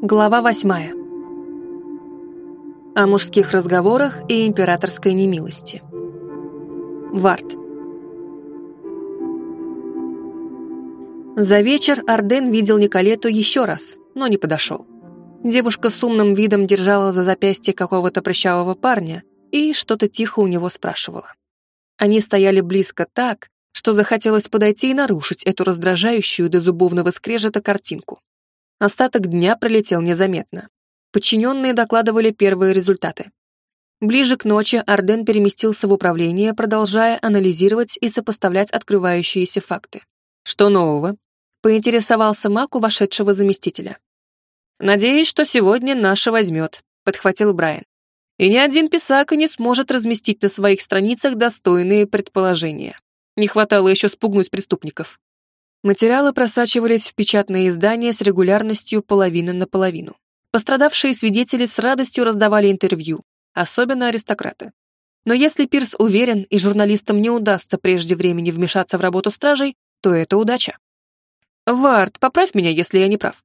Глава восьмая. О мужских разговорах и императорской немилости. Варт. За вечер Арден видел Николету еще раз, но не подошел. Девушка с умным видом держала за запястье какого-то прыщавого парня и что-то тихо у него спрашивала. Они стояли близко так, что захотелось подойти и нарушить эту раздражающую до зубовного скрежета картинку. Остаток дня пролетел незаметно. Подчиненные докладывали первые результаты. Ближе к ночи Арден переместился в управление, продолжая анализировать и сопоставлять открывающиеся факты. «Что нового?» — поинтересовался Мак у вошедшего заместителя. «Надеюсь, что сегодня наша возьмет», — подхватил Брайан. «И ни один писак не сможет разместить на своих страницах достойные предположения. Не хватало еще спугнуть преступников». Материалы просачивались в печатные издания с регулярностью половина на половину. Пострадавшие свидетели с радостью раздавали интервью, особенно аристократы. Но если Пирс уверен и журналистам не удастся прежде времени вмешаться в работу стражей, то это удача. «Вард, поправь меня, если я не прав».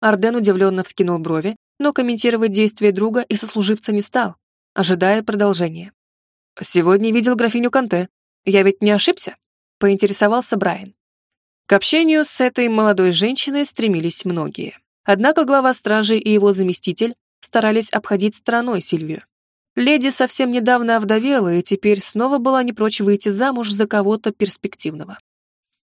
Арден удивленно вскинул брови, но комментировать действия друга и сослуживца не стал, ожидая продолжения. «Сегодня видел графиню Канте. Я ведь не ошибся?» — поинтересовался Брайан. К общению с этой молодой женщиной стремились многие. Однако глава стражи и его заместитель старались обходить стороной Сильвию. Леди совсем недавно овдовела и теперь снова была не прочь выйти замуж за кого-то перспективного.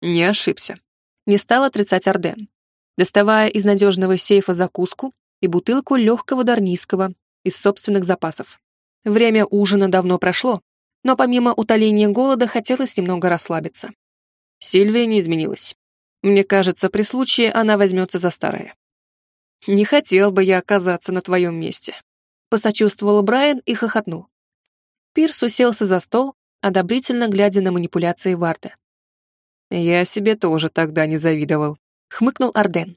Не ошибся. Не стал отрицать Орден, доставая из надежного сейфа закуску и бутылку легкого дарнийского из собственных запасов. Время ужина давно прошло, но помимо утоления голода хотелось немного расслабиться. Сильвия не изменилась. Мне кажется, при случае она возьмется за старое. «Не хотел бы я оказаться на твоем месте», — посочувствовал Брайан и хохотнул. Пирс уселся за стол, одобрительно глядя на манипуляции Варда. «Я себе тоже тогда не завидовал», — хмыкнул Арден.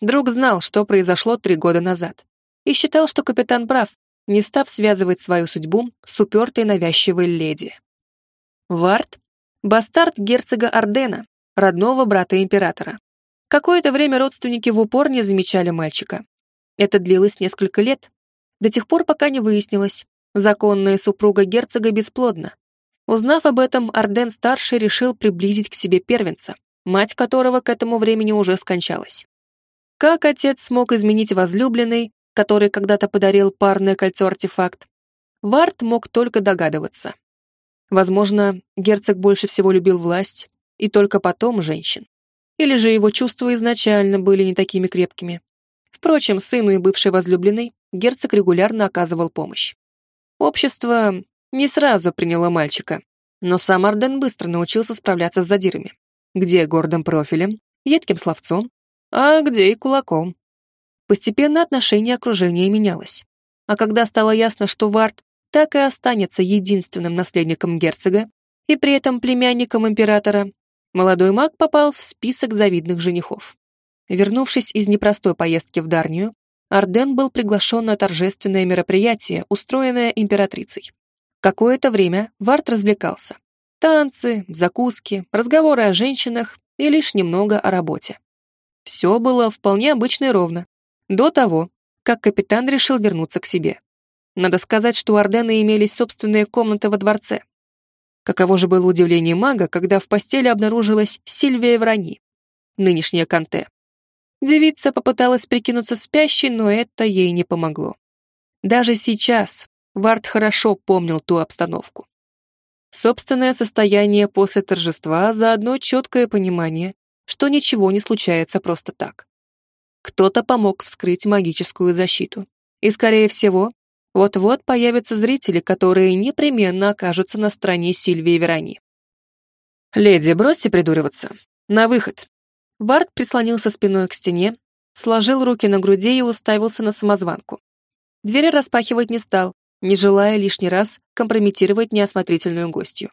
Друг знал, что произошло три года назад, и считал, что капитан прав, не став связывать свою судьбу с упертой навязчивой леди. Вард Бастард герцога Ордена, родного брата императора. Какое-то время родственники в упор не замечали мальчика. Это длилось несколько лет, до тех пор, пока не выяснилось, законная супруга герцога бесплодна. Узнав об этом, Орден-старший решил приблизить к себе первенца, мать которого к этому времени уже скончалась. Как отец смог изменить возлюбленный, который когда-то подарил парное кольцо-артефакт, Варт мог только догадываться. Возможно, герцог больше всего любил власть, и только потом женщин. Или же его чувства изначально были не такими крепкими. Впрочем, сыну и бывшей возлюбленной герцог регулярно оказывал помощь. Общество не сразу приняло мальчика, но сам Арден быстро научился справляться с задирами. Где гордым профилем, едким словцом, а где и кулаком. Постепенно отношение окружения менялось. А когда стало ясно, что Вард так и останется единственным наследником герцога и при этом племянником императора, молодой маг попал в список завидных женихов. Вернувшись из непростой поездки в Дарнию, Арден был приглашен на торжественное мероприятие, устроенное императрицей. Какое-то время Варт развлекался. Танцы, закуски, разговоры о женщинах и лишь немного о работе. Все было вполне обычно и ровно. До того, как капитан решил вернуться к себе. Надо сказать, что у Ордена имелись собственные комнаты во дворце. Каково же было удивление мага, когда в постели обнаружилась Сильвия Врани, нынешняя Канте. Девица попыталась прикинуться спящей, но это ей не помогло. Даже сейчас Вард хорошо помнил ту обстановку. Собственное состояние после торжества, заодно четкое понимание, что ничего не случается просто так. Кто-то помог вскрыть магическую защиту. И, скорее всего, вот-вот появятся зрители, которые непременно окажутся на стороне Сильвии и Верони. «Леди, бросьте придуриваться. На выход!» Вард прислонился спиной к стене, сложил руки на груди и уставился на самозванку. Двери распахивать не стал, не желая лишний раз компрометировать неосмотрительную гостью.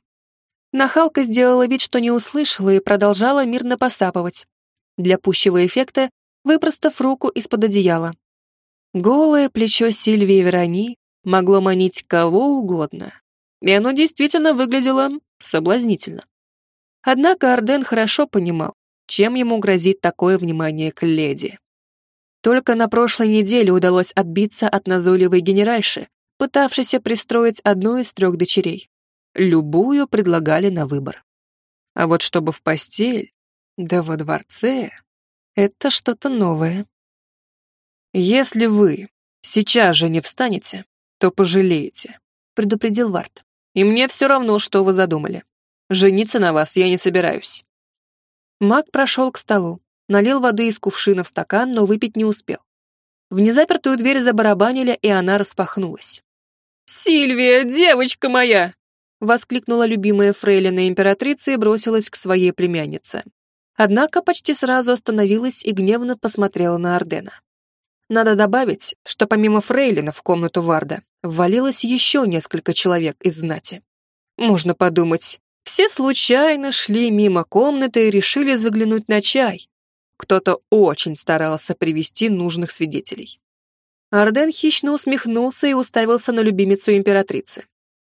Нахалка сделала вид, что не услышала и продолжала мирно посапывать. Для пущего эффекта выпростав руку из-под одеяла, Голое плечо Сильвии Верони могло манить кого угодно, и оно действительно выглядело соблазнительно. Однако Арден хорошо понимал, чем ему грозит такое внимание к леди. Только на прошлой неделе удалось отбиться от назойливой генеральши, пытавшейся пристроить одну из трех дочерей. Любую предлагали на выбор. А вот чтобы в постель, да во дворце, это что-то новое. Если вы сейчас же не встанете, то пожалеете, предупредил Варт. И мне все равно, что вы задумали. Жениться на вас я не собираюсь. Маг прошел к столу, налил воды из кувшина в стакан, но выпить не успел. В незапертую дверь забарабанили, и она распахнулась. «Сильвия, девочка моя!» — воскликнула любимая фрейлина императрицы и бросилась к своей племяннице. Однако почти сразу остановилась и гневно посмотрела на Ордена. Надо добавить, что помимо фрейлина в комнату Варда ввалилось еще несколько человек из знати. Можно подумать, все случайно шли мимо комнаты и решили заглянуть на чай. Кто-то очень старался привести нужных свидетелей. Арден хищно усмехнулся и уставился на любимицу императрицы.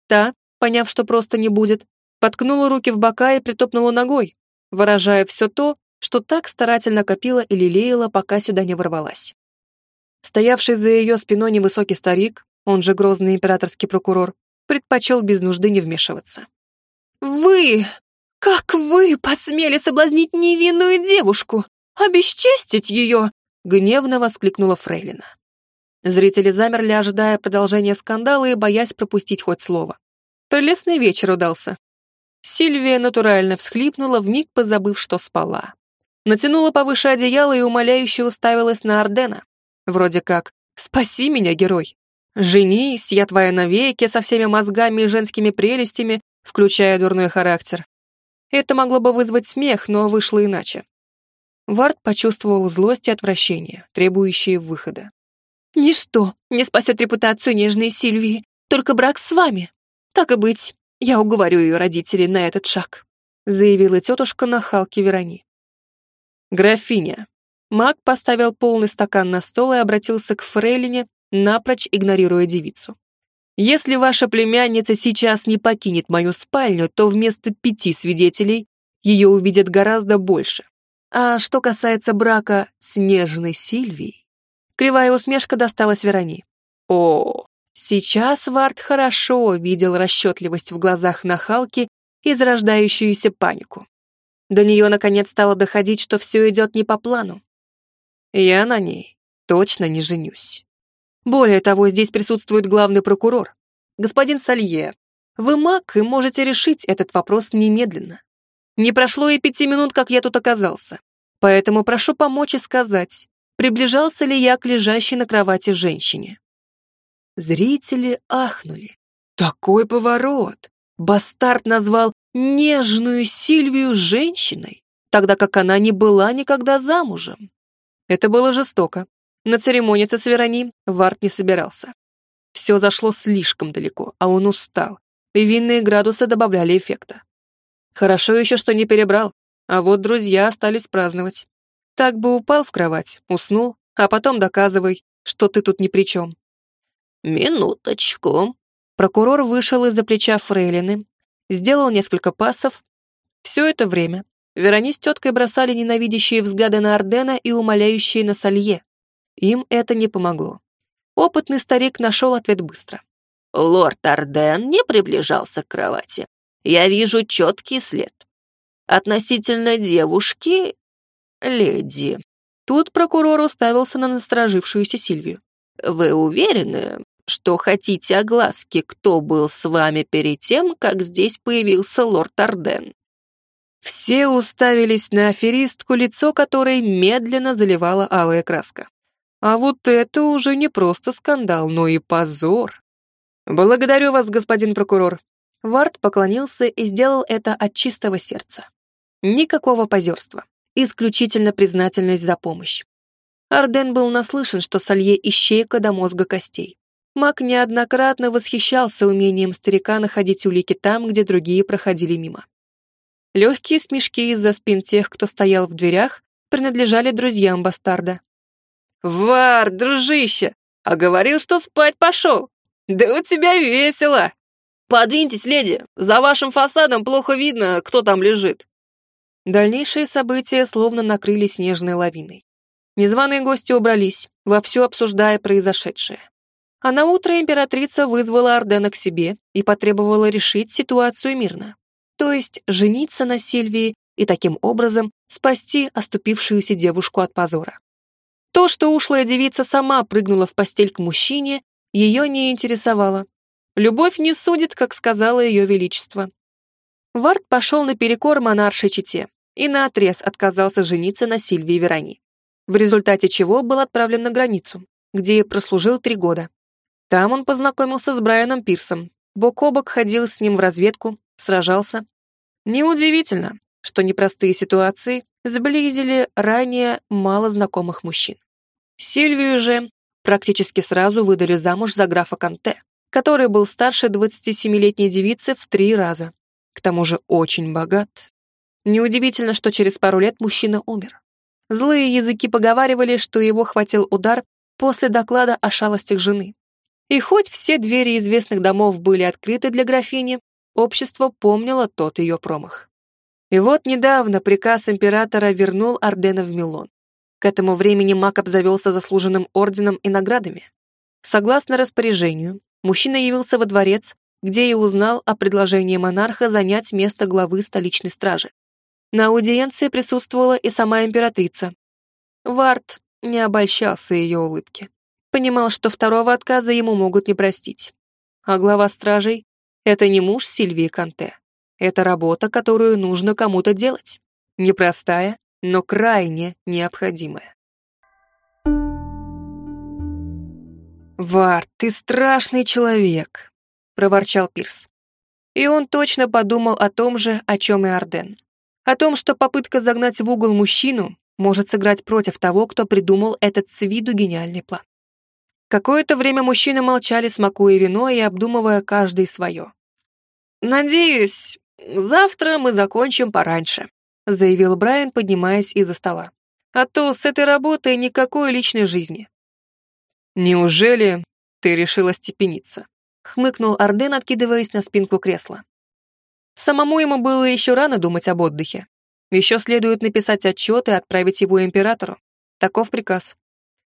Та, поняв, что просто не будет, подкнула руки в бока и притопнула ногой, выражая все то, что так старательно копила и лелеяла, пока сюда не ворвалась. Стоявший за ее спиной невысокий старик, он же грозный императорский прокурор, предпочел без нужды не вмешиваться. «Вы! Как вы посмели соблазнить невинную девушку? Обесчестить ее!» — гневно воскликнула Фрейлина. Зрители замерли, ожидая продолжения скандала и боясь пропустить хоть слово. Прелестный вечер удался. Сильвия натурально всхлипнула, вмиг позабыв, что спала. Натянула повыше одеяло и умоляюще уставилась на Ордена. Вроде как «Спаси меня, герой! Женись, я твоя навеки со всеми мозгами и женскими прелестями, включая дурной характер». Это могло бы вызвать смех, но вышло иначе. Вард почувствовал злость и отвращение, требующие выхода. «Ничто не спасет репутацию нежной Сильвии, только брак с вами. Так и быть, я уговорю ее родителей на этот шаг», заявила тетушка на Халке Верони. «Графиня». Маг поставил полный стакан на стол и обратился к Фрейлине, напрочь игнорируя девицу. «Если ваша племянница сейчас не покинет мою спальню, то вместо пяти свидетелей ее увидят гораздо больше. А что касается брака с нежной Сильвией, Кривая усмешка досталась Верони. О, сейчас Вард хорошо видел расчетливость в глазах нахалки и зарождающуюся панику. До нее наконец стало доходить, что все идет не по плану. Я на ней точно не женюсь. Более того, здесь присутствует главный прокурор. Господин Салье, вы маг и можете решить этот вопрос немедленно. Не прошло и пяти минут, как я тут оказался. Поэтому прошу помочь и сказать, приближался ли я к лежащей на кровати женщине. Зрители ахнули. Такой поворот! Бастард назвал нежную Сильвию женщиной, тогда как она не была никогда замужем. Это было жестоко. На церемониться с Верони Варт не собирался. Все зашло слишком далеко, а он устал, и винные градусы добавляли эффекта. Хорошо еще, что не перебрал, а вот друзья остались праздновать. Так бы упал в кровать, уснул, а потом доказывай, что ты тут ни при чем. Минуточку. Прокурор вышел из-за плеча Фрейлины, сделал несколько пасов. Все это время Верони с теткой бросали ненавидящие взгляды на Ордена и умоляющие на Салье. Им это не помогло. Опытный старик нашел ответ быстро. «Лорд Арден не приближался к кровати. Я вижу четкий след. Относительно девушки леди». Тут прокурор уставился на насторожившуюся Сильвию. «Вы уверены, что хотите огласки, кто был с вами перед тем, как здесь появился лорд Арден?» Все уставились на аферистку, лицо которой медленно заливала алая краска. А вот это уже не просто скандал, но и позор. «Благодарю вас, господин прокурор». Вард поклонился и сделал это от чистого сердца. Никакого позерства исключительно признательность за помощь. Арден был наслышан, что Салье ищейка до мозга костей. Мак неоднократно восхищался умением старика находить улики там, где другие проходили мимо. Легкие смешки из-за спин тех, кто стоял в дверях, принадлежали друзьям бастарда. «Вар, дружище, а говорил, что спать пошел. Да у тебя весело!» «Подвиньтесь, леди, за вашим фасадом плохо видно, кто там лежит». Дальнейшие события словно накрыли снежной лавиной. Незваные гости убрались, вовсю обсуждая произошедшее. А на утро императрица вызвала Ардена к себе и потребовала решить ситуацию мирно. То есть жениться на Сильвии и таким образом спасти оступившуюся девушку от позора. То, что ушлая девица сама прыгнула в постель к мужчине, ее не интересовало. Любовь не судит, как сказала ее величество. Вард пошел наперекор монаршей чете и наотрез отказался жениться на Сильвии Верони, в результате чего был отправлен на границу, где и прослужил три года. Там он познакомился с Брайаном Пирсом, бок о бок ходил с ним в разведку, сражался. Неудивительно, что непростые ситуации сблизили ранее мало знакомых мужчин. Сильвию же практически сразу выдали замуж за графа Канте, который был старше 27-летней девицы в три раза. К тому же очень богат. Неудивительно, что через пару лет мужчина умер. Злые языки поговаривали, что его хватил удар после доклада о шалостях жены. И хоть все двери известных домов были открыты для графини, общество помнило тот ее промах. И вот недавно приказ императора вернул Ордена в Милон. К этому времени маг обзавелся заслуженным орденом и наградами. Согласно распоряжению, мужчина явился во дворец, где и узнал о предложении монарха занять место главы столичной стражи. На аудиенции присутствовала и сама императрица. Варт не обольщался ее улыбки. Понимал, что второго отказа ему могут не простить. А глава стражей — это не муж Сильвии Канте. Это работа, которую нужно кому-то делать. Непростая, но крайне необходимая. «Вар, ты страшный человек», — проворчал Пирс. И он точно подумал о том же, о чем и Арден. О том, что попытка загнать в угол мужчину может сыграть против того, кто придумал этот с виду гениальный план. Какое-то время мужчины молчали, смакуя вино и обдумывая каждый свое. «Надеюсь, «Завтра мы закончим пораньше», — заявил Брайан, поднимаясь из-за стола. «А то с этой работой никакой личной жизни». «Неужели ты решила степениться?» — хмыкнул Арден, откидываясь на спинку кресла. Самому ему было еще рано думать об отдыхе. Еще следует написать отчет и отправить его императору. Таков приказ.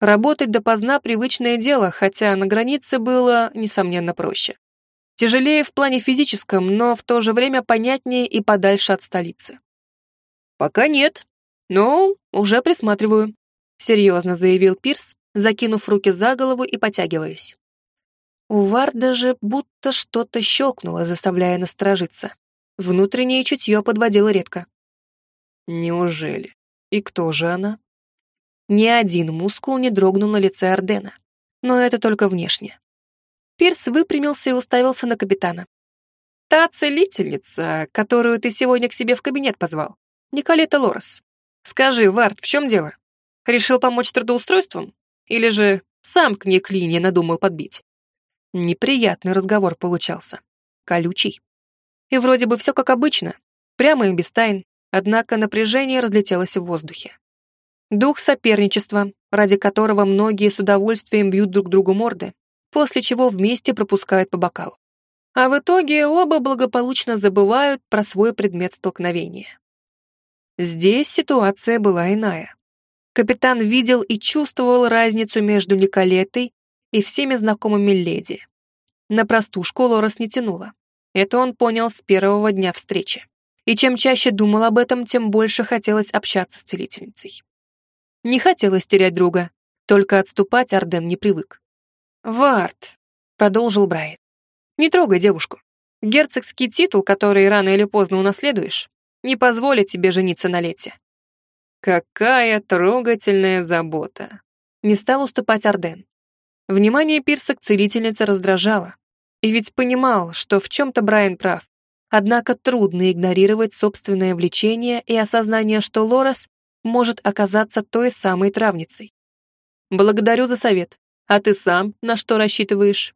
Работать допоздна — привычное дело, хотя на границе было, несомненно, проще. Тяжелее в плане физическом, но в то же время понятнее и подальше от столицы. «Пока нет, но уже присматриваю», — серьезно заявил Пирс, закинув руки за голову и потягиваясь. У Варда же будто что-то щелкнуло, заставляя насторожиться. Внутреннее чутье подводило редко. Неужели? И кто же она? Ни один мускул не дрогнул на лице Ордена. Но это только внешне. Пирс выпрямился и уставился на капитана. «Та целительница, которую ты сегодня к себе в кабинет позвал, Николета Лорес. Скажи, Вард, в чем дело? Решил помочь трудоустройством? Или же сам к ней клинья надумал подбить?» Неприятный разговор получался. Колючий. И вроде бы все как обычно, прямо и без тайн, однако напряжение разлетелось в воздухе. Дух соперничества, ради которого многие с удовольствием бьют друг другу морды, после чего вместе пропускают по бокалу. А в итоге оба благополучно забывают про свой предмет столкновения. Здесь ситуация была иная. Капитан видел и чувствовал разницу между Николетой и всеми знакомыми леди. На простушку Лорес не тянула. Это он понял с первого дня встречи. И чем чаще думал об этом, тем больше хотелось общаться с целительницей. Не хотелось терять друга, только отступать Арден не привык. «Вард», — продолжил Брайан, — «не трогай девушку. Герцогский титул, который рано или поздно унаследуешь, не позволит тебе жениться на лете». «Какая трогательная забота!» Не стал уступать Арден. Внимание Пирса к целительнице раздражало. И ведь понимал, что в чем-то Брайан прав. Однако трудно игнорировать собственное влечение и осознание, что Лорес может оказаться той самой травницей. «Благодарю за совет», а ты сам на что рассчитываешь?»